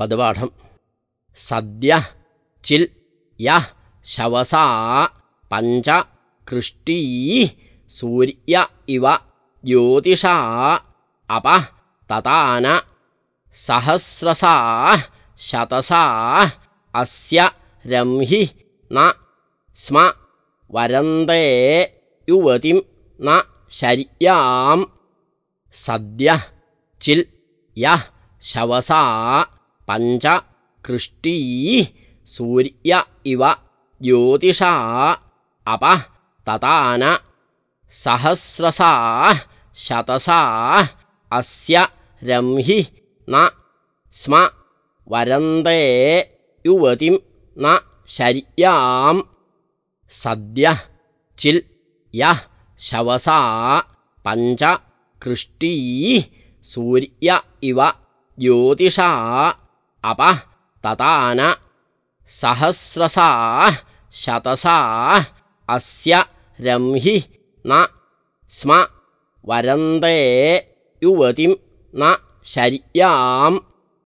പതിപാഠം സദ്യ ചിൽ യ ശവസ പഞ്ച കൃഷ്ടീ സൂര്യ ഇവ ജ്യോതിഷ അപ തതാന സഹസ്രസ ശതസ അസ്യ രംഹി ന സ്മ വരന്തേ യുവതിം ന ശര്യാം സദ്യ ചിൽ യ ശവസാ पञ्च कृष्टी सूर्य इव ज्योतिषा अपः ततान सहस्रसा शतसा अस्य रंहि न स्म वरन्दे युवतिं न शर्यां सद्यः चिल् यः शवसा पञ्च कृष्टी सूर्य इव ज्योतिषा अपः ततान सहस्रसा शतसा अस्य रंहि न स्म वरन्दे युवतिं न शर्याम्